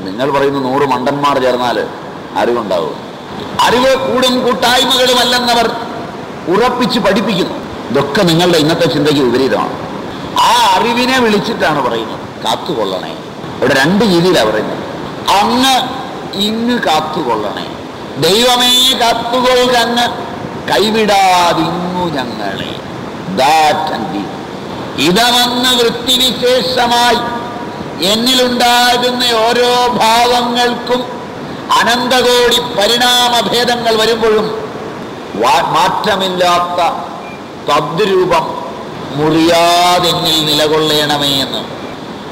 നിങ്ങൾ പറയുന്ന നൂറ് മണ്ടന്മാർ ചേർന്നാൽ അറിവുണ്ടാവും. അറിവ് കൂടും കൂട്ടായ്മകളുമല്ലെന്നവർ ഉറപ്പിച്ച് പഠിപ്പിക്കുന്നു. ഇതൊക്കെ നിങ്ങളുടെ ഇന്നത്തെ ചിന്തയ്ക്ക് വിപരീതമാണ്. ആ അറിവിനെ വിളിച്ചിട്ടാണ് പറയുന്നത്. കാത്തുകൊള്ളണേ. ഇവിടെ രണ്ട് രീതിയിലാണ് പറയുന്നത്. അങ്ങ് ഇങ്ങ് കാത്തുകൊള്ളണേ. ദൈവമേ കാത്തുകൊള്ളങ്ങ് കൈവിടാതിങ്ങു ഞങ്ങളെ. ഇതമെന്ന് വൃത്തിവിശേഷമായി എന്നിലുണ്ടാകുന്ന ഓരോ ഭാവങ്ങൾക്കും അനന്തകോടി പരിണാമഭേദങ്ങൾ വരുമ്പോഴും മാറ്റമില്ലാത്ത തദ്രൂപം മുറിയാതെന്നിൽ നിലകൊള്ളണമേ എന്ന്.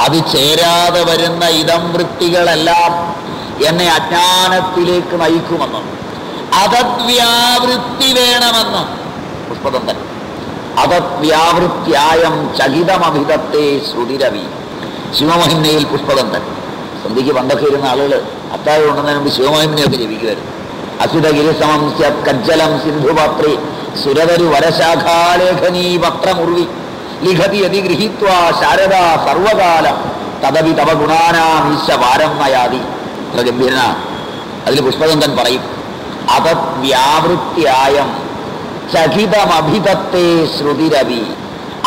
അത് ചേരാതെ വരുന്ന ഇതം വൃത്തികളെല്ലാം എന്നെ അജ്ഞാനത്തിലേക്ക് നയിക്കുമെന്നും അതദ്വ്യാവൃത്തി വേണമെന്നും. പുഷ്പതന്തൻ അതദ്വ്യാവൃത്യായം ചകിതമഭിതത്തെ ശ്രുതിരവി. ശിവമഹിമയിൽ പുഷ്പതന്തൻ സന്ധ്യയ്ക്ക് പണ്ടൊക്കെ ഇരുന്ന ആളുകൾ അത്താഴം ഉണ്ടെന്നതിന് മുമ്പ് ശിവമഹിമയൊക്കെ ജപിക്കുമായിരുന്നു. അസിതഗിരിസമം സ്യത് കജ്ജലം സിന്ധുപാത്രി സുരതരു വരശാഖാലേഖനീ പത്രമുറി ലിഖതി അതി ഗൃഹീത്വ ശാരദ സർവകാലം തദവി തവ ഗുണാനാമീശ വാരം നയാതി. അതിൽ പുഷ്പതന്തൻ പറയും അതത് വ്യാവൃത്യായം ചകിതമഭിതത്തെ ശ്രുതിരവി.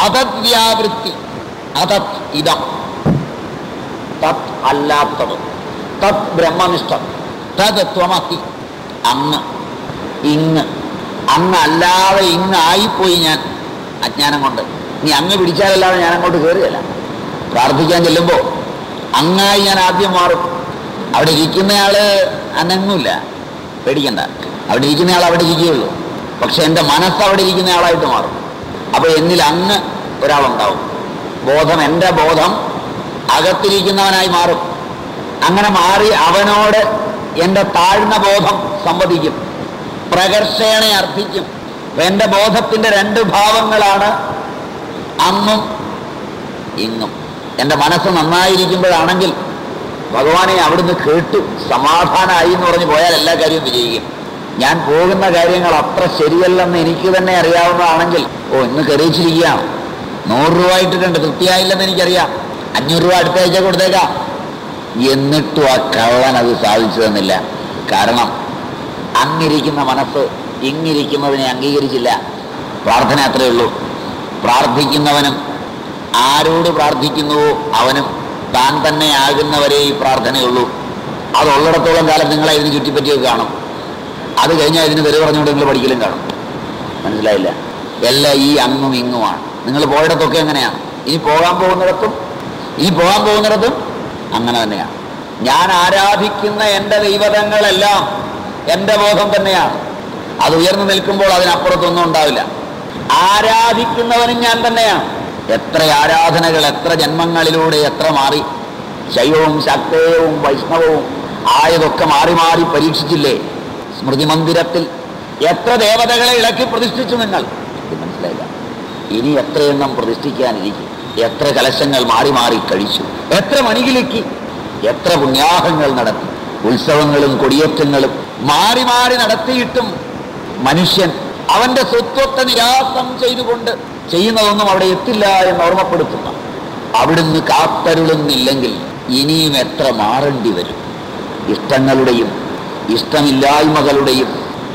അതത് വ്യാവൃത്തി അതത് ഇതം. തത് അല്ലാത്തത് തത് ബ്രഹ്മനിഷ്ഠം. തത് ത്വമഹി. അങ്ങ് ഇങ്ങ് അങ്ങ് അല്ലാതെ ഇങ്ങ് ആയിപ്പോയി ഞാൻ അജ്ഞാനം കൊണ്ട്. നീ അങ്ങ് പിടിച്ചാലല്ലാതെ ഞാൻ അങ്ങോട്ട് കയറുകയല്ല പ്രാർത്ഥിക്കാൻ ചെല്ലുമ്പോൾ അങ്ങായി ഞാൻ ആദ്യം മാറും. അവിടെ ഇരിക്കുന്നയാൾ അനങ്ങുമില്ല പേടിക്കണ്ട. അവിടെ ഇരിക്കുന്നയാൾ അവിടെ ഇരിക്കുകയുള്ളൂ. പക്ഷെ എന്റെ മനസ്സ് അവിടെ ഇരിക്കുന്നയാളായിട്ട് മാറും. അപ്പോൾ എന്നിൽ അങ്ങ് ഒരാളുണ്ടാവും. ബോധം എന്റെ ബോധം അകത്തിരിക്കുന്നവനായി മാറും. അങ്ങനെ മാറി അവനോട് എന്റെ താഴ്ന്ന ബോധം സംവദിക്കും. പ്രകർഷേണെ അർപ്പിക്കും. എന്റെ ബോധത്തിന്റെ രണ്ട് ഭാവങ്ങളാണ് അന്നും ഇന്നും. എന്റെ മനസ്സ് നന്നായിരിക്കുമ്പോഴാണെങ്കിൽ ഭഗവാനെ അവിടുന്ന് കേട്ടു. സമാധാനമായി എന്ന് പറഞ്ഞ് പോയാൽ എല്ലാ കാര്യവും വിജയിക്കും. ഞാൻ പോകുന്ന കാര്യങ്ങൾ അത്ര ശരിയല്ലെന്ന് എനിക്ക് തന്നെ അറിയാവുന്നതാണെങ്കിൽ ഓ ഇന്ന് കരയിച്ചിരിക്കുകയാണ്. നൂറ് രൂപ ഇട്ടിട്ടുണ്ട്. തൃപ്തിയായില്ലെന്ന് എനിക്കറിയാം. അഞ്ഞൂറ് രൂപ അടുത്ത ആഴ്ച കൊടുത്തേക്കാം. എന്നിട്ടും ആ കള്ളൻ അത് സാധിച്ചു തന്നില്ല. കാരണം അങ്ങിരിക്കുന്ന മനസ്സ് ഇങ്ങിരിക്കുന്നതിനെ അംഗീകരിച്ചില്ല. പ്രാർത്ഥന അത്രയേ ഉള്ളൂ. പ്രാർത്ഥിക്കുന്നവനും ആരോട് പ്രാർത്ഥിക്കുന്നുവോ അവനും താൻ തന്നെ ആകുന്നവരെ ഈ പ്രാർത്ഥനയുള്ളൂ അതുള്ളിടത്തോളം കാലം നിങ്ങളെ ഇതിന് ചുറ്റിപ്പറ്റിയൊക്കെ കാണും. അത് കഴിഞ്ഞാൽ ഇതിന് തെരുവ് പറഞ്ഞുകൊണ്ട് നിങ്ങൾ പഠിക്കലും കാണും. മനസ്സിലായില്ല? എല്ലാം ഈ അങ്ങും ഇങ്ങുമാണ്. നിങ്ങൾ പോയിടത്തൊക്കെ എങ്ങനെയാണ്? ഇനി പോകാൻ പോകുന്നിടത്തും ഇനി പോകാൻ പോകുന്നിടത്തും അങ്ങനെ തന്നെയാണ് ഞാൻ ആരാധിക്കുന്ന എന്റെ ദൈവതങ്ങളെല്ലാം എന്റെ ബോധം തന്നെയാണ്. അത് ഉയർന്നു നിൽക്കുമ്പോൾ അതിനപ്പുറത്തൊന്നും ഉണ്ടാവില്ല. ആരാധിക്കുന്നവനും ഞാൻ തന്നെയാണ്. എത്ര ആരാധനകൾ എത്ര ജന്മങ്ങളിലൂടെ എത്ര മാറി. ശൈവവും ശക്തേയവും വൈഷ്ണവവും ആയതൊക്കെ മാറി മാറി പരീക്ഷിച്ചില്ലേ? സ്മൃതി മന്ദിരത്തിൽ എത്ര ദേവതകളെ ഇളക്കി പ്രതിഷ്ഠിച്ചു നിങ്ങൾ? മനസ്സിലായില്ല. ഇനി എത്രയെണ്ണം പ്രതിഷ്ഠിക്കാനിരിക്കും? എത്ര കലശങ്ങൾ മാറി മാറി കഴിച്ചു. എത്ര മണികിലേക്ക്. എത്ര പുണ്യാഹങ്ങൾ നടത്തി. ഉത്സവങ്ങളും കൊടിയേറ്റങ്ങളും മാറി മാറി നടത്തിയിട്ടും മനുഷ്യൻ അവന്റെ സ്വത്വത്തെ നിരാസം ചെയ്തുകൊണ്ട് ചെയ്യുന്നതൊന്നും അവിടെ എത്തില്ല എന്ന് ഓർമ്മപ്പെടുത്തുന്ന. അവിടുന്ന് കാത്തരുളുന്നില്ലെങ്കിൽ ഇനിയും എത്ര മാറേണ്ടി വരും. ഇഷ്ടങ്ങളുടെയും ഇഷ്ടമില്ലായ്മകളുടെയും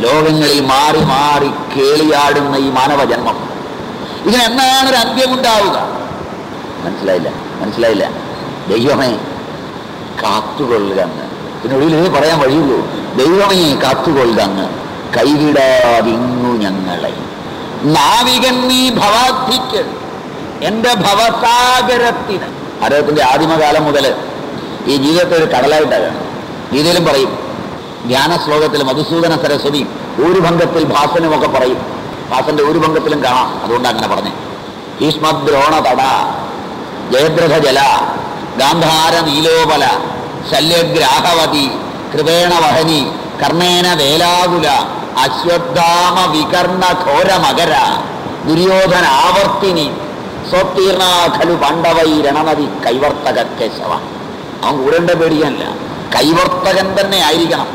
ലോകങ്ങളിൽ മാറി മാറി കേളിയാടുന്ന ഈ മാനവജന്മം. ഇതിനെന്നാണ് ഒരു അന്ത്യമുണ്ടാവുക മനസ്സിലായില്ല മനസ്സിലായില്ല. ദൈവമേ കാത്തുകൊള്ളുക അങ്ങ്. ഇതിനുള്ളിൽ ഇത് പറയാൻ വഴിയുള്ളൂ. ദൈവമേ കാത്തുകൊള്ളുക അങ്ങ്. കൈവിടാതിങ്ങു ഞങ്ങളെ. നാവികൻ നീ ഭവാധിക്ക് എന്റെ ഭവസാഗരത്തിന്. അദ്ദേഹത്തിന്റെ ആദിമകാലം മുതൽ ഈ ജീവിതത്തെ ഒരു കടലായിട്ടാണ്. ഗീതയിലും പറയും. ധ്യാന ശ്ലോകത്തിൽ മധുസൂദന സരസ്വതി ഒരു ഭംഗത്തിൽ ഭാസനുമൊക്കെ പറയും. ഭാസന്റെ ഒരു ഭംഗത്തിലും കാണാം. അതുകൊണ്ട് അങ്ങനെ പറഞ്ഞേ. ഭീഷ്മദ്രോണ തട ജയദ്രഥ ജല ഗാന്ധാര നീലോപല ശല്യഗ്രാഹവതി കൃപേണ വഹനി കർണേന വേലാകുല അശ്വത്ഥാമ വികർണ ഘോര മകര ദുര്യോധന ആവർത്തിനി സ്വത്തീർണ ഖലു പാണ്ഡവൈ രണനദി കൈവർത്തക കേശവ. അവൻ കൂടേണ്ട പേടിയല്ല കൈവർത്തകൻ തന്നെ ആയിരിക്കണം.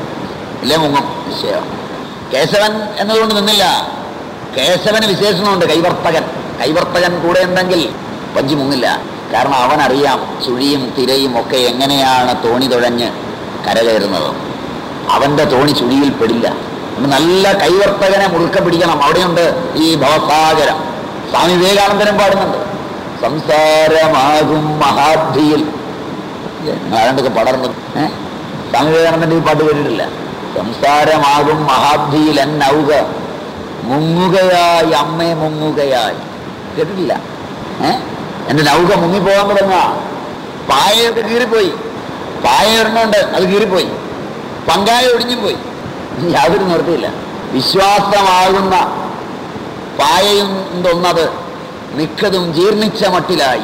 അല്ലേ മുങ്ങും? നിശ്ചയം. കേശവൻ എന്നതുകൊണ്ട് നിന്നില്ല. കേശവന് വിശേഷണമുണ്ട് കൈവർത്തകൻ. കൈവർത്തകൻ കൂടെ ഉണ്ടെങ്കിൽ പഞ്ചി മുങ്ങില്ല. കാരണം അവൻ അറിയാം ചുഴിയും തിരയും ഒക്കെ എങ്ങനെയാണ് തോണി തുഴഞ്ഞ് കരകയറുന്നത്. അവന്റെ തോണി ചുഴിയിൽ പെടില്ല. നല്ല കൈവർത്തകനെ മുറുക്ക പിടിക്കണം. അവിടെയുണ്ട് ഈ ഭവസാഗരം. സ്വാമി വിവേകാനന്ദനും പാടുന്നുണ്ട്. സംസാരമാകും മഹാബ്ധിയിൽ. ആരണ്ടൊക്കെ പടർന്നു. ഏഹ് സ്വാമി വിവേകാനന്ദന്റെ ഈ പാട്ട് കേട്ടിട്ടില്ല. സംസാരമാകും മഹാബ്ധിയിൽ എന്നൗക മുങ്ങുകയായി അമ്മേ മുങ്ങുകയായി. കേട്ടിട്ടില്ല. ഏ? എന്റെ നൗക മുങ്ങിപ്പോകാൻ തുടങ്ങുക. പായയൊക്കെ കീറിപ്പോയി. പായ ഒരെണ്ണമുണ്ട് അത് കീറിപ്പോയി. പങ്കായ ഒടിഞ്ഞും പോയി യാതൊരു നിർത്തിയില്ല വിശ്വാസമാകുന്ന പായയും തൊന്നത് മിക്കതും ജീർണിച്ച മട്ടിലായി.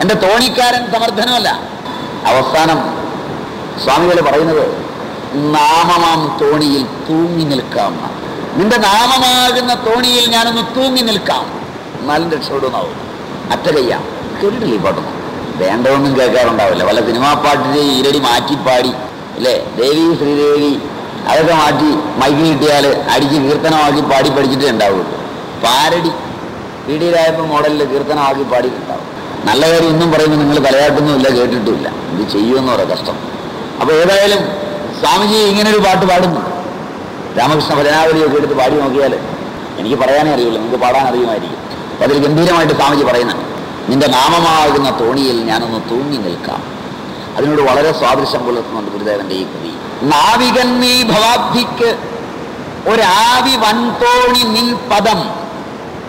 എന്റെ തോണിക്കാരൻ സമർത്ഥനമല്ല. അവസാനം സ്വാമികൾ പറയുന്നത് നാമമാം തോണിയിൽ തൂങ്ങി നിൽക്കാം. നിന്റെ നാമമാകുന്ന തോണിയിൽ ഞാനൊന്ന് തൂങ്ങി നിൽക്കാം. എന്നാലും രക്ഷപ്പെടുന്നാവും അറ്റകയ്യാം. കേട്ടിട്ടില്ല ഈ പാട്ടൊന്നും വേണ്ടതൊന്നും കേൾക്കാറുണ്ടാവില്ല. വല്ല സിനിമാ പാട്ടിന്റെ ഈരടി മാറ്റി പാടി അല്ലേ ദേവി ശ്രീദേവി അതൊക്കെ മാറ്റി മൈക്ക് കിട്ടിയാൽ അടിച്ച് കീർത്തനമാക്കി പാടി പഠിച്ചിട്ടേ ഉണ്ടാവുള്ളൂ. പാരടി പി ഡി രായപ്പൻ മോഡലിൽ കീർത്തനമാക്കി പാടിയിട്ടുണ്ടാവും നല്ല കാര്യം ഒന്നും പറയുമ്പോൾ നിങ്ങൾ തലയാട്ടൊന്നുമില്ല കേട്ടിട്ടുമില്ല ഇത് ചെയ്യുമെന്ന് പറയാം കഷ്ടം. അപ്പോൾ ഏതായാലും സ്വാമിജി ഇങ്ങനെ ഒരു പാട്ട് പാടുന്നുണ്ട് രാമകൃഷ്ണ ഭജനാവലിയൊക്കെ എടുത്ത് പാടി നോക്കിയാൽ എനിക്ക് പറയാനേ അറിയുള്ളൂ നിങ്ങൾക്ക് പാടാൻ അറിയുമായിരിക്കും. അതിൽ ഗംഭീരമായിട്ട് സ്വാമിജി പറയുന്നുണ്ട്. നിന്റെ നാമമാകുന്ന തോണിയിൽ ഞാനൊന്ന് തൂങ്ങി നിൽക്കാം. അതിനോട് വളരെ സ്വാദൃശ്യം പുലർത്തുന്നുണ്ട് ഗുരുദേവന്റെ ഈ കൃതി. നാവികൻ നീ ഭവാബ്ധിക്ക് ഒരാവി വൻതോണി നിൻ പദം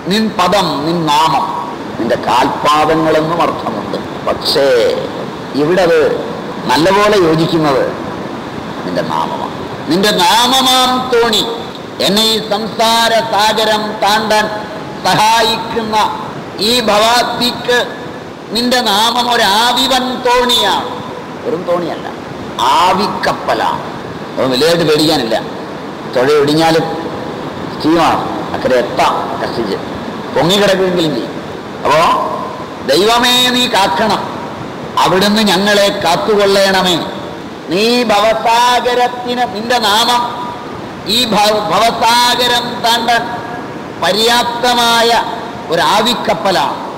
നിൻ പദം നിൻ നാമം. നിന്റെ കാൽപാദങ്ങളെന്നും അർത്ഥമുണ്ട്. പക്ഷേ ഇവിടെ അത് നല്ലപോലെ യോജിക്കുന്നത് നിന്റെ നാമമാണ്. നിന്റെ നാമമാം തോണി. എന്നെ ഈ സംസാര സാഗരം താണ്ടാൻ സഹായിക്കുന്ന ഈ ഭവാത്തിക്ക് നിന്റെ നാമം ഒരാവിവൻ തോണിയാണ്. വെറും തോണിയല്ല ആവിക്കപ്പലാണ്. അത് വലുതായിട്ട് പേടിക്കാനില്ല. തുഴ ഒടിഞ്ഞാലും സ്റ്റീമാണ് അക്കരെ എത്താം കഷ്ടിച്ച്. പൊങ്ങിക്കിടക്കുമെങ്കിലും ചെയ്യും. അപ്പോ ദൈവമേ നീ കാക്കണം. അവിടുന്ന് ഞങ്ങളെ കാത്തുകൊള്ളണമേ. നീ ഭവസാഗരത്തിന് നിന്റെ നാമം ഈ ഭവ- ഭവസാഗരം താണ്ടാൻ പര്യാപ്തമായ ഒരു ആവിക്കപ്പലാണ്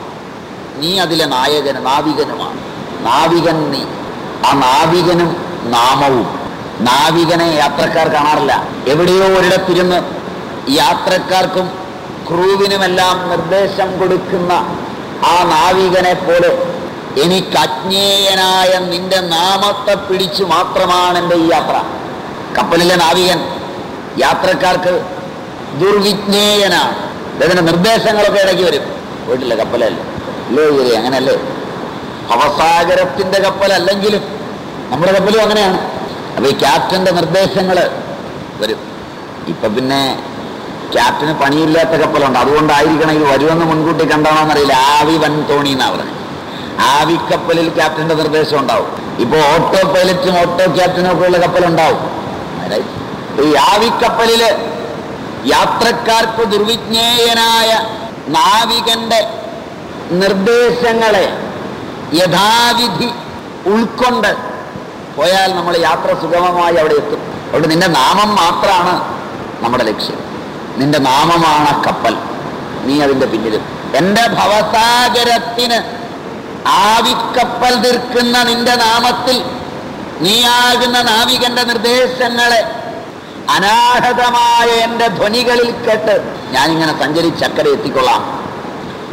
നീ അതിലെ നായകന് നാവികനുമാണ്. നാവികൻ നീ. ആ നാവികനും നാമവും. നാവികനെ യാത്രക്കാർ കാണാറില്ല. എവിടെയോ ഒരിടത്തിരുന്ന് യാത്രക്കാർക്കും ക്രൂവിനുമെല്ലാം നിർദ്ദേശം കൊടുക്കുന്ന ആ നാവികനെ പോലെ എനിക്ക് അജ്ഞേയനായ നിന്റെ നാമത്തെ പിടിച്ചു മാത്രമാണ് എന്റെ ഈ യാത്ര. കപ്പലിലെ നാവികൻ യാത്രക്കാർക്ക് ദുർവിജ്ഞേയനാണ്. ഇതിന്റെ നിർദ്ദേശങ്ങളൊക്കെ ഇടയ്ക്ക് വരും. പോയിട്ടില്ല കപ്പലല്ലേ? അല്ലേ ഗുരു അങ്ങനല്ലേ? ഭവസാഗരത്തിന്റെ കപ്പലല്ലെങ്കിലും നമ്മുടെ കപ്പലും അങ്ങനെയാണ്. അപ്പൊ ഈ ക്യാപ്റ്റന്റെ നിർദ്ദേശങ്ങൾ വരും. ഇപ്പൊ പിന്നെ ക്യാപ്റ്റന് പണിയില്ലാത്ത കപ്പലുണ്ട്. അതുകൊണ്ടായിരിക്കണം ഇത് വരുമെന്ന് മുൻകൂട്ടി കണ്ടാണോന്നറിയില്ല. ആവി വൻ തോണി എന്നാ പറഞ്ഞത് ആവി കപ്പലിൽ ക്യാപ്റ്റന്റെ നിർദ്ദേശം ഉണ്ടാവും. ഇപ്പൊ ഓട്ടോ പൈലറ്റും ഓട്ടോ ക്യാപ്റ്റനും ഒക്കെ ഉള്ള കപ്പലുണ്ടാവും ഈ ആവിക്കപ്പലിൽ യാത്രക്കാർക്ക് ദുർവിജ്ഞേയനായ നാവികന്റെ നിർദ്ദേശങ്ങളെ യഥാവിധി ഉൾക്കൊണ്ട് പോയാൽ നമ്മൾ യാത്ര സുഗമമായി അവിടെ എത്തും. അവിടെ നിന്റെ നാമം മാത്രമാണ് നമ്മുടെ ലക്ഷ്യം. നിന്റെ നാമമാണ് കപ്പൽ. നീ അതിന്റെ പിന്നിലും. എന്റെ ഭവസാഗരത്തിന് ആവിക്കപ്പൽ തീർക്കുന്ന നിന്റെ നാമത്തിൽ നീയാകുന്ന നാവികന്റെ നിർദ്ദേശങ്ങളെ അനാഹതമായ എന്റെ ധ്വനികളിൽ കേട്ട് ഞാനിങ്ങനെ സഞ്ചരിച്ചക്കരെ എത്തിക്കൊള്ളാം.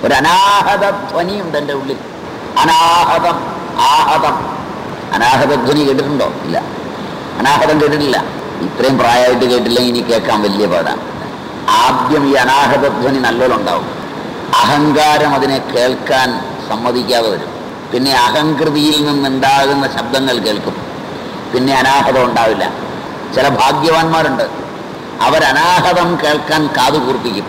ഒരു അനാഹത ധ്വനിയുണ്ട് എന്റെ ഉള്ളിൽ. അനാഹതം ആഹതം. അനാഹത ധ്വനി കേട്ടിട്ടുണ്ടോ? ഇല്ല. അനാഹതം കേട്ടിട്ടില്ല. ഇത്രയും പ്രായമായിട്ട് കേട്ടില്ലെങ്കിൽ ഇനി കേൾക്കാൻ വലിയ പാടാണ് ആദ്യം ഈ അനാഹത ധ്വനി നല്ലോലുണ്ടാവും. അഹങ്കാരം അതിനെ കേൾക്കാൻ സമ്മതിക്കാതെ വരും. പിന്നെ അഹങ്കൃതിയിൽ നിന്നുണ്ടാകുന്ന ശബ്ദങ്ങൾ കേൾക്കും. പിന്നെ അനാഹതം ഉണ്ടാവില്ല. ചില ഭാഗ്യവാന്മാരുണ്ട്. അവരനാഹതം കേൾക്കാൻ കാതു കൂർപ്പിക്കും.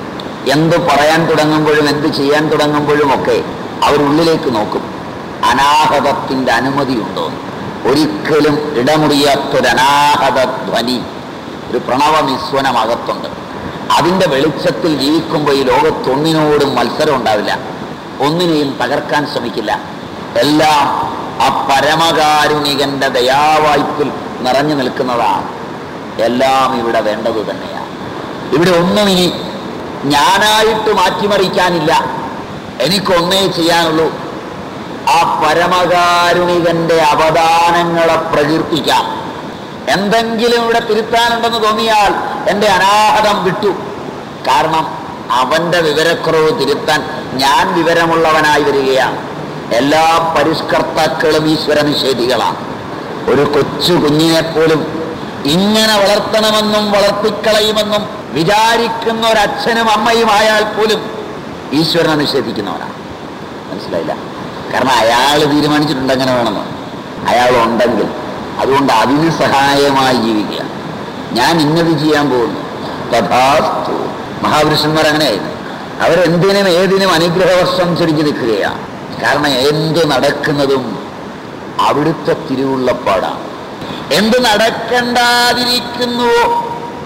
എന്ത് പറയാൻ തുടങ്ങുമ്പോഴും എന്ത് ചെയ്യാൻ തുടങ്ങുമ്പോഴും ഒക്കെ അവരുള്ളിലേക്ക് നോക്കും. അനാഹതത്തിന്റെ അനുമതിയുണ്ടോ? ഒരിക്കലും ഇടമുറിയാത്തൊരനാഹത ധ്വനി ഒരു പ്രണവ നിസ്വനമകത്തുണ്ട് അതിന്റെ വെളിച്ചത്തിൽ ജീവിക്കുമ്പോൾ ഈ ലോകത്തൊന്നിനോടും മത്സരം ഉണ്ടാവില്ല. ഒന്നിനെയും തകർക്കാൻ ശ്രമിക്കില്ല. എല്ലാം ആ പരമകാരുണികന്റെ ദയാവായ്പിൽ നിറഞ്ഞു നിൽക്കുന്നതാണ്. എല്ലാം ഇവിടെ വേണ്ടത് തന്നെയാണ്. ഇവിടെ ഒന്നും ഇനി ഞാനായിട്ട് മാറ്റിമറിക്കാനില്ല. എനിക്കൊന്നേ ചെയ്യാനുള്ളൂ. ആ പരമകാരുണികന്റെ അവദാനങ്ങളെ പ്രകീർത്തിക്കാം. എന്തെങ്കിലും ഇവിടെ തിരുത്താനുണ്ടെന്ന് തോന്നിയാൽ എന്റെ അനാഹതം വിട്ടു. കാരണം അവന്റെ വിവരക്കുറവ് തിരുത്താൻ ഞാൻ വിവരമുള്ളവനായി വരികയാണ്. എല്ലാ പരിഷ്കർത്താക്കളും ഈശ്വര നിഷേധികളാണ് ഒരു കൊച്ചു കുഞ്ഞിനെ പോലും ഇങ്ങനെ വളർത്തണമെന്നും വളർത്തിക്കളയുമെന്നും വിചാരിക്കുന്ന ഒരച്ഛനും അമ്മയും ആയാൽ പോലും ഈശ്വരനെ നിഷേധിക്കുന്നവനാണ്. മനസ്സിലായില്ല? കാരണം അയാൾ തീരുമാനിച്ചിട്ടുണ്ട് അങ്ങനെ വേണമെന്ന്. അയാൾ ഉണ്ടെങ്കിൽ അതുകൊണ്ട് അതിന് സഹായമായി ജീവിക്കുക. ഞാൻ ഇന്നത് ചെയ്യാൻ പോകുന്നു. തഥാസ്തു. മഹാപുരുഷന്മാർ അങ്ങനെയായിരുന്നു. അവരെന്തിനും ഏതിനും അനുഗ്രഹവർഷം ചൊരിഞ്ഞു നിൽക്കുകയാണ്. കാരണം എന്ത് നടക്കുന്നതും അവിടുത്തെ തിരുവുള്ളപ്പാടാണ്. എന്ത് നടക്കണ്ടാതിരിക്കുന്നുവോ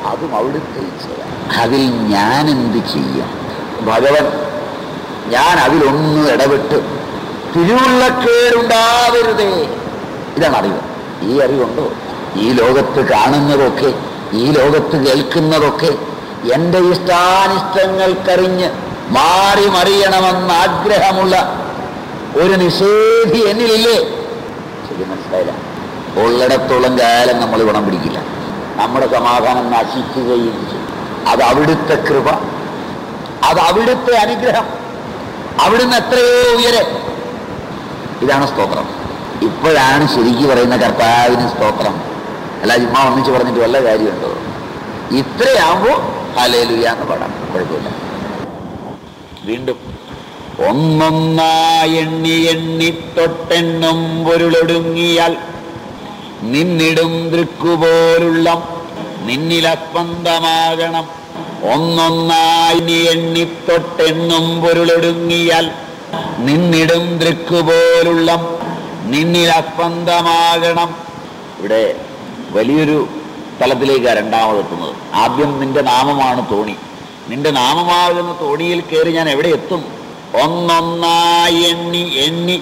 അതും അവിടുത്തെ അതിൽ ഞാൻ എന്ത് ചെയ്യും? ഭഗവൻ ഞാൻ അതിലൊന്ന് ഇടപെട്ട് തിരുവുള്ളക്കേടുണ്ടാവരുതേ. ഇതാണ് അറിവ്. ഈ അറിവുണ്ടോ? ഈ ലോകത്ത് കാണുന്നതൊക്കെ ഈ ലോകത്ത് കേൾക്കുന്നതൊക്കെ എന്റെ ഇഷ്ടാനിഷ്ടങ്ങൾക്കറിഞ്ഞ് മാറി മറിയണമെന്ന് ആഗ്രഹമുള്ള ഒരു നിഷേധി എന്നിലില്ലേ ശരി മനസ്സിലായില്ല ഉള്ളിടത്തോളം കാലം നമ്മൾ ഗുണം പിടിക്കില്ല. നമ്മുടെ സമാധാനം നശിക്കുകയും ചെയ്യും. അത് അവിടുത്തെ കൃപ. അത് അവിടുത്തെ അനുഗ്രഹം. അവിടുന്ന് എത്രയോ ഉയരെ. ഇതാണ് സ്തോത്രം. ഇപ്പോഴാണ് ശരിക്കും പറയുന്ന കർത്താവിന് സ്തോത്രം. അല്ല ചുമ്മാ ഒന്നിച്ച് പറഞ്ഞിട്ട് വല്ല കാര്യമുണ്ടോ? ഇത്രയാകുമ്പോൾ ഹലേലുയ എന്ന് പാടാം. കുഴപ്പമില്ല. വീണ്ടും ഒന്നൊന്നായി എണ്ണി എണ്ണി തൊട്ടെണ്ണും പൊരുളൊടുങ്ങിയാൽ നിന്നിടും ദൃക്കുപോലുള്ള നിന്നിലസ്പന്ദമാകണം ഒന്നൊന്നായി നീ എണ്ണിത്തൊട്ടെന്നും പൊരുളൊടുങ്ങിയാൽ നിന്നിടും ദൃക്കുപോലുള്ള നിന്നിലസ്പന്ദമാകണം ഇവിടെ വലിയൊരു തലത്തിലേക്കാണ് രണ്ടാമതെത്തുന്നത് ആദ്യം നിന്റെ നാമമാണ് തോണി. നിന്റെ നാമമാകുന്ന തോണിയിൽ കയറി ഞാൻ എവിടെ എത്തും? ഒന്നൊന്നായി എണ്ണി എണ്ണി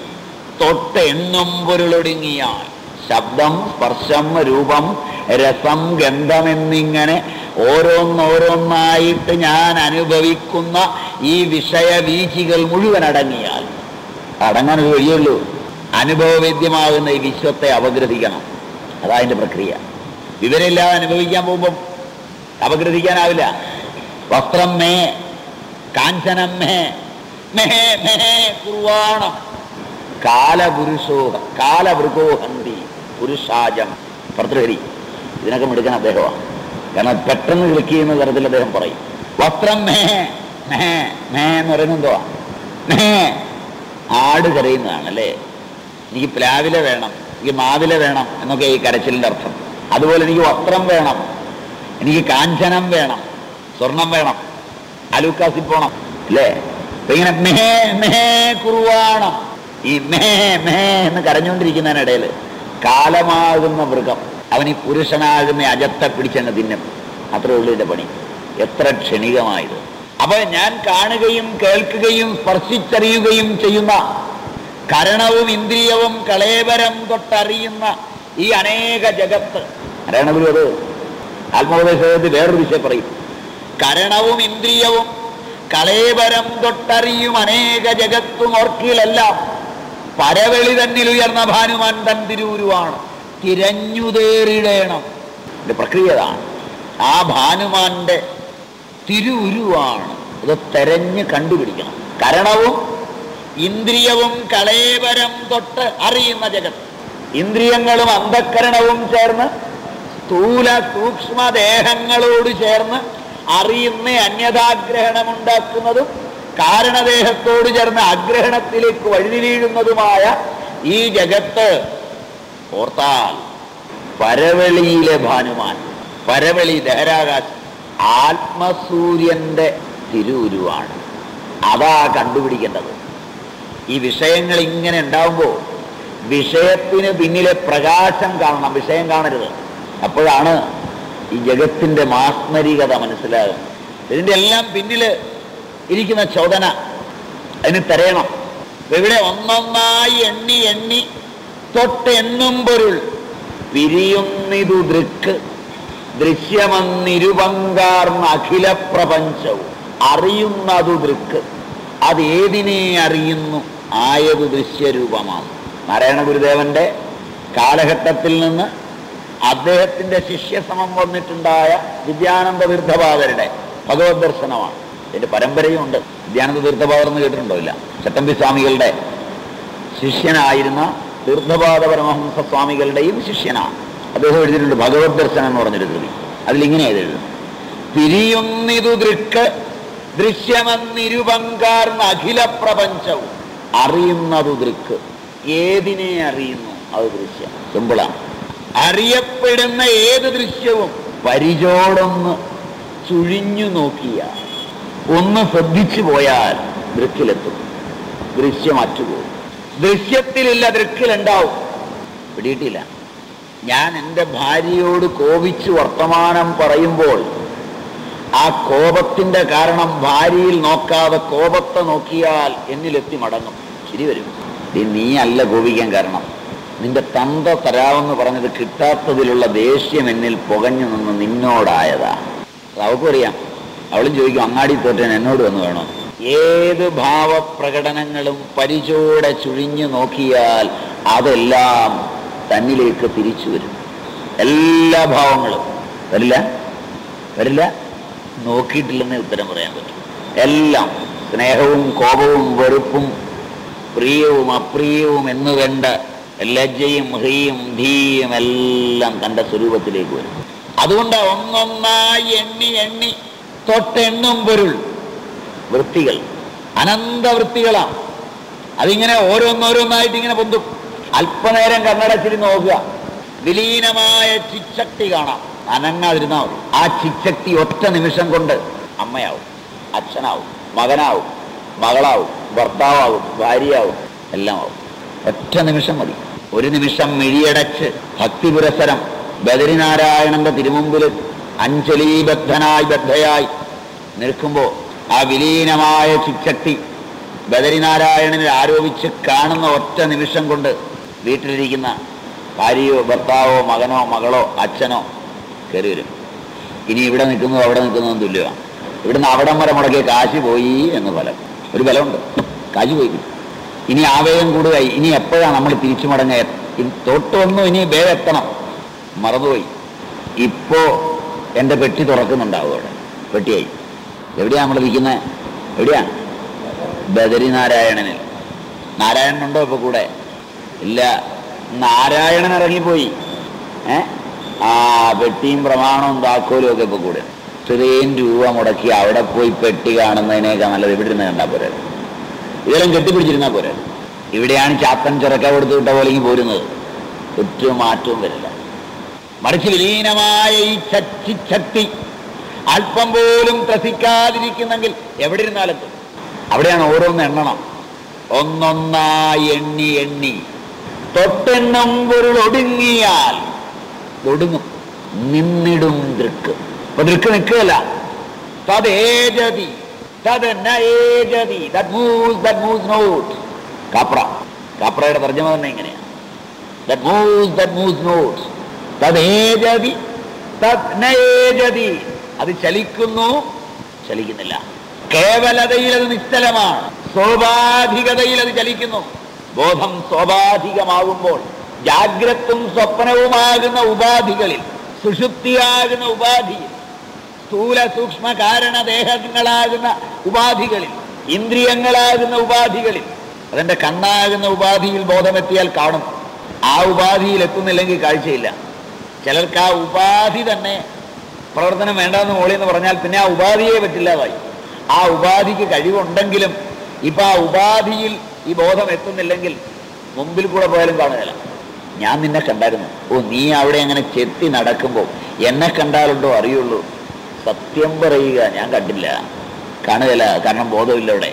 തൊട്ടെന്നും പൊരുളൊടുങ്ങിയാൽ. ശബ്ദം സ്പർശം രൂപം രസം ഗന്ധം എന്നിങ്ങനെ ഓരോന്നോരോന്നായിട്ട് ഞാൻ അനുഭവിക്കുന്ന ഈ വിഷയവീചികൾ മുഴുവൻ അടങ്ങിയാൽ അടങ്ങാൻ ഒരു വഴിയുള്ളൂ. അനുഭവവേദ്യമാകുന്ന ഈ വിശ്വത്തെ അപഗ്രഥിക്കണം. അതാ അതിന്റെ പ്രക്രിയ. വിവരമില്ലാതെ അനുഭവിക്കാൻ പോകുമ്പം അപഗ്രഥിക്കാനാവില്ല. വസ്ത്രം മേ കാഞ്ചനം മേ മേ മേ കുർവാണം. കാലപുരുഷോ കാലവൃഗോഹന്തി. പുരുഷാജം. ഭർത്തൃഹരി ഇതിനൊക്കെ മിടുക്കാൻ അദ്ദേഹമാണ്. കാരണം പെട്ടെന്ന് ക്ലിക്ക് ചെയ്യുന്ന തരത്തിൽ അദ്ദേഹം പറയും. വസ്ത്രം മേ മേ മേ എന്ന് പറയുന്നത് മേ. ആട് കരയുന്നതാണ് അല്ലേ? എനിക്ക് പ്ലാവില വേണം എനിക്ക് മാവില വേണം എന്നൊക്കെ ഈ കരച്ചിലിന്റെ അർത്ഥം. അതുപോലെ എനിക്ക് വസ്ത്രം വേണം എനിക്ക് കാഞ്ചനം വേണം സ്വർണം വേണം അലൂക്കാസിൽ പോണം അല്ലേ? ഇങ്ങനെ മേ മേ കുറുവാണം. ഈ മേ മേ എന്ന് കരഞ്ഞുകൊണ്ടിരിക്കുന്നതിനിടയിൽ കാലമാകുന്ന മൃഗം. അവൻ ഈ പുരുഷനാകുന്ന അജത്തെ പിടിച്ചങ്ങ് തിന്നും. അത്രേ ഉള്ളൂ പണി. എത്ര ക്ഷണികമായത്. അപ്പൊ ഞാൻ കാണുകയും കേൾക്കുകയും സ്പർശിച്ചറിയുകയും ചെയ്യുന്ന കരണവും ഇന്ദ്രിയവും കളേവരം തൊട്ടറിയുന്ന ഈ അനേക ജഗത്ത്. നാരായണഗുരു അത്? ആത്മോപദേശത്തിൽ വേറൊരു വിഷയം പറയും. കരണവും ഇന്ദ്രിയവും കളേവരം തൊട്ടറിയും അനേക ജഗത്തും ഓർക്കിലെല്ലാം. പരവെളി തന്നിൽ ഉയർന്ന ഭാനുമാൻ തൻ തിരൂരുവാണ്. തിരഞ്ഞുതേറിടേണം ഇത് പ്രക്രിയ അതാണ്. ആ ഭാനുമാന്റെ തിരുരുവാണ്. ഇത് തെരഞ്ഞ് കണ്ടുപിടിക്കണം. കരണവും ഇന്ദ്രിയവും കളേവരം തൊട്ട് അറിയുന്ന ജഗത്. ഇന്ദ്രിയങ്ങളും അന്ധക്കരണവും ചേർന്ന് സ്ഥൂല സൂക്ഷ്മദേഹങ്ങളോട് ചേർന്ന് അറിയുന്ന അന്യതാഗ്രഹണമുണ്ടാക്കുന്നതും കാരണദേഹത്തോട് ചേർന്ന് ആഗ്രഹണത്തിലേക്ക് വഴുതി ഈ ജഗത്ത് ഓർത്താൽ പരവെളിയിലെ ഭാനുമാൻ പരവെളി ദഹരാകാശം ആത്മസൂര്യന്റെ തിരുവുരുവാണ് അതാ കണ്ടുപിടിക്കേണ്ടത്. ഈ വിഷയങ്ങൾ ഇങ്ങനെ ഉണ്ടാവുമ്പോൾ വിഷയത്തിന് പിന്നിലെ പ്രകാശം കാണണം വിഷയം കാണരുത്. അപ്പോഴാണ് ഈ ജഗത്തിന്റെ മാസ്മരികത മനസ്സിലാകുന്നത്. ഇതിന്റെ എല്ലാം പിന്നിൽ ഇരിക്കുന്ന ചോദന അതിന് തിരയണം. ഇവിടെ ഒന്നൊന്നായി എണ്ണി എണ്ണി തൊട്ടെണ്ണും പൊരുൾ. പിരിയുന്നിതു ദൃക്ക് ദൃശ്യമെന്നിരുപങ്കാർന്ന അഖില പ്രപഞ്ചവും അറിയുന്നതു ദൃക്ക്. അത് ഏതിനെ അറിയുന്നു? ആയത് ദൃശ്യരൂപമാണ് നാരായണ ഗുരുദേവന്റെ കാലഘട്ടത്തിൽ നിന്ന് അദ്ദേഹത്തിന്റെ ശിഷ്യസമം വന്നിട്ടുണ്ടായ വിദ്യാനന്ദ തീർത്ഥപാദരുടെ ഭഗവത് ദർശനമാണ് ഇതിന്റെ പരമ്പരയും ഉണ്ട് നിത്യാനന്ദ തീർത്ഥപാദർ എന്ന് കേട്ടിട്ടുണ്ടോ? ഇല്ല. ചട്ടമ്പി സ്വാമികളുടെ ശിഷ്യനായിരുന്ന തീർത്ഥപാദ പരമഹംസ സ്വാമികളുടെയും ശിഷ്യനാണ് അദ്ദേഹം എഴുതിയിട്ടുണ്ട് ഭഗവത് ദർശനം എന്ന് പറഞ്ഞൊരു കൃതി. അതിലിങ്ങനെ എഴുതുന്നു. പിരിയുന്നിതു ദൃക്ക് ദൃശ്യമെന്നിരുപങ്കാർന്ന അഖില പ്രപഞ്ചവും അറിയുന്നതു ദൃക്ക്. ഏതിനെ അറിയുന്നു? അത് ദൃശ്യം. സിമ്പിളാണ് അറിയപ്പെടുന്ന ഏത് ദൃശ്യവും പരിചോടൊന്ന് ചുഴിഞ്ഞു നോക്കിയ ഒന്ന് ശ്രദ്ധിച്ചു പോയാൽ ദൃക്കിലെത്തും ദൃശ്യം അറ്റുപോകും ദൃശ്യത്തിലില്ല ദൃക്കിലുണ്ടാവും പിടിയിട്ടില്ല. ഞാൻ എന്റെ ഭാര്യയോട് കോപിച്ച് വർത്തമാനം പറയുമ്പോൾ ആ കോപത്തിന്റെ കാരണം ഭാര്യയിൽ നോക്കാതെ കോപത്തെ നോക്കിയാൽ എന്നിലെത്തി മടങ്ങും. ശരി വരും. നീ അല്ല കോപിക്കാൻ കാരണം. നിന്റെ തന്ത തരാമെന്ന് പറഞ്ഞത് കിട്ടാത്തതിലുള്ള ദേഷ്യം എന്നിൽ പുകഞ്ഞു നിന്ന് നിന്നോടായതാ. അറിയാം. അവളും ചോദിക്കും അങ്ങാടി തോറ്റൻ എന്നോട് വന്ന് വേണോ? ഏത് ഭാവപ്രകടനങ്ങളും പരിചോടെ ചുഴിഞ്ഞു നോക്കിയാൽ അതെല്ലാം തന്നിലേക്ക് തിരിച്ചു വരും. എല്ലാ ഭാവങ്ങളും. വരില്ല? വരില്ല? നോക്കിയിട്ടില്ലെന്നേ ഉത്തരം പറയാൻ പറ്റും. എല്ലാം സ്നേഹവും കോപവും വെറുപ്പും പ്രിയവും അപ്രിയവും എന്ന് കണ്ട ലജ്ജയും ഹ്രീയും ധീയും എല്ലാം കണ്ട സ്വരൂപത്തിലേക്ക് വരും. അതുകൊണ്ട് ഒന്നൊന്നായി എണ്ണി എണ്ണി തൊട്ടെണ്ണും പൊരുൾ. വൃത്തികൾ. അനന്ത വൃത്തികളാണ് അതിങ്ങനെ ഓരോന്നോരോന്നായിട്ട് ഇങ്ങനെ പൊന്തും. അല്പനേരം കണ്ണടച്ചിരി നോക്കുക. വിലീനമായ ചിച്ചക്തി കാണാം. അനങ്ങാതിരുന്നാവും ആ ചിച്ചക്തി ഒറ്റ നിമിഷം കൊണ്ട് അമ്മയാവും അച്ഛനാവും മകനാവും മകളാവും ഭർത്താവും ഭാര്യയാവും എല്ലാം ആവും ഒറ്റ നിമിഷം മതി. ഒരു നിമിഷം മിഴിയടച്ച് ഭക്തി പുരസരം ബദരിനാരായണന്റെ തിരുമുമ്പിൽ അഞ്ജലീബദ്ധനായി ബദ്ധയായി നിൽക്കുമ്പോൾ ആ വിലീനമായ ചിച്ചക്തി ബദരിനാരായണനെ ആരോപിച്ച് കാണുന്ന ഒറ്റ നിമിഷം കൊണ്ട് വീട്ടിലിരിക്കുന്ന ഭാര്യയോ ഭർത്താവോ മകനോ മകളോ അച്ഛനോ കയറി വരും. ഇനി ഇവിടെ നിൽക്കുന്നതോ അവിടെ നിൽക്കുന്നതും തുല്യമാണ് ഇവിടുന്ന് അവിടം വരെ മുടക്കിയ കാശ് പോയി എന്ന് ഫലം. ഒരു ഫലമുണ്ട്. കാശ് പോയി. ഇനി ആവേഗം കൂടുതലായി ഇനി എപ്പോഴാണ് നമ്മൾ തിരിച്ചു മടങ്ങുക തൊട്ട് തൊട്ടൊന്നും ഇനി വേഗം എത്തണം. മറന്നുപോയി. ഇപ്പോൾ എന്റെ പെട്ടി തുറക്കുന്നുണ്ടാവും അവിടെ. പെട്ടിയായി. എവിടെയാ നമ്മൾ ഇരിക്കുന്നത് എവിടെയാ? ബദരി നാരായണനിൽ നാരായണനുണ്ടോ ഇപ്പൊ കൂടെ? ഇല്ല. നാരായണൻ ഇറങ്ങിപ്പോയി. ഏ? ആ പെട്ടിയും പ്രമാണവും താക്കോലും ഒക്കെ ഇപ്പൊ കൂടെ. ഇത്രയും രൂപ മുടക്കി അവിടെ പോയി പെട്ടി കാണുന്നതിനേക്കാൾ നല്ലത് ഇവിടെ ഇരുന്ന് കണ്ടാൽ പോരെ. ഇതെല്ലാം കെട്ടിപ്പിടിച്ചിരുന്നാൽ പോരെ. ഇവിടെയാണ് ചാത്തൻ ചുരക്ക കൊടുത്തു വിട്ട പോലെ പോരുന്നത്. ഒറ്റ മാറ്റവും വരില്ല. മറിച്ച് വിലീനമായ ഈ ശക്തി അല്പം പോലും ത്രസിക്കാതിരിക്കുന്നെങ്കിൽ എവിടെ ഇരുന്നാലും അവിടെയാണ് ഓരോന്ന് എണ്ണണം. ഒന്നൊന്നായി എണ്ണി എണ്ണി. തൊട്ടെണ്ണം പൊരുൾ ഒടുങ്ങിയാൽ ഒടുങ്ങും. നിന്നിടും ദൃക്ക്. അപ്പൊ ദൃക്ക് നിൽക്കുകയല്ല. തദേജതി തത് നയേജതി that moves that moves not. Capra. കാപ്രയുടെ തർജമ തന്നെ തദേജതി തത് നയേജതി അത് ചലിക്കുന്നു ചലിക്കുന്നില്ല. കേവലതയിൽ അത് നിശ്ചലമാണ്. സ്വാഭാവികതയിൽ അത് ചലിക്കുന്നു. ബോധം സ്വാഭാവികമാകുമ്പോൾ ജാഗ്രത്തും സ്വപ്നവുമാകുന്ന ഉപാധികളിൽ സുഷുപ്തിയാകുന്ന ഉപാധിയിൽ സ്ഥൂല സൂക്ഷ്മ കാരണ ദേഹങ്ങളാകുന്ന ഉപാധികളിൽ ഇന്ദ്രിയങ്ങളാകുന്ന ഉപാധികളിൽ അതിന്റെ കണ്ണാകുന്ന ഉപാധിയിൽ ബോധമെത്തിയാൽ കാണും. ആ ഉപാധിയിൽ എത്തുന്നില്ലെങ്കിൽ കാഴ്ചയില്ല. ചിലർക്ക് ആ ഉപാധി തന്നെ പ്രവർത്തനം വേണ്ടെന്ന് മോളി എന്ന് പറഞ്ഞാൽ പിന്നെ ആ ഉപാധിയെ പറ്റില്ലാതായി. ആ ഉപാധിക്ക് കഴിവുണ്ടെങ്കിലും ഇപ്പൊ ആ ഉപാധിയിൽ ഈ ബോധം എത്തുന്നില്ലെങ്കിൽ മുമ്പിൽ കൂടെ പോയാലും കാണുകയില്ല. ഞാൻ നിന്നെ കണ്ടായിരുന്നു. ഓ നീ അവിടെ അങ്ങനെ ചെത്തി നടക്കുമ്പോൾ എന്നെ കണ്ടാലുണ്ടോ അറിയുള്ളൂ. സത്യം പറയുക ഞാൻ കണ്ടില്ല. കാണുകയില്ല കാരണം ബോധമില്ല അവിടെ.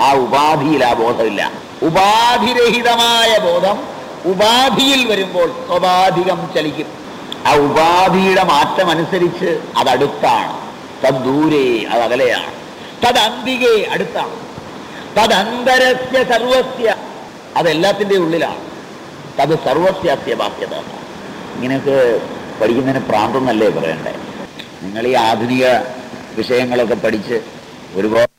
ആ ഉപാധിയിൽ ആ ബോധമില്ല. ഉപാധിരഹിതമായ ബോധം ഉപാധിയിൽ വരുമ്പോൾ സ്വാഭാവികം ചലിക്കും. ആ ഉപാധിയുടെ മാറ്റം അനുസരിച്ച് അതടുത്താണ് തദ്ദൂരേ അത് അകലെയാണ്. തദ്ന്തികേ അടുത്താണ്. തദന്തരസ്യ സർവസ്യ അതെല്ലാത്തിന്റെ ഉള്ളിലാണ്. തത് സർവസ്യാസ്യ ബാഹ്യത. ഇങ്ങനെയൊക്കെ പഠിക്കുന്നതിന് പ്രാന്തം നല്ലേ പറയണ്ടേ? നിങ്ങൾ ഈ ആധുനിക വിഷയങ്ങളൊക്കെ പഠിച്ച് ഒരുപാട്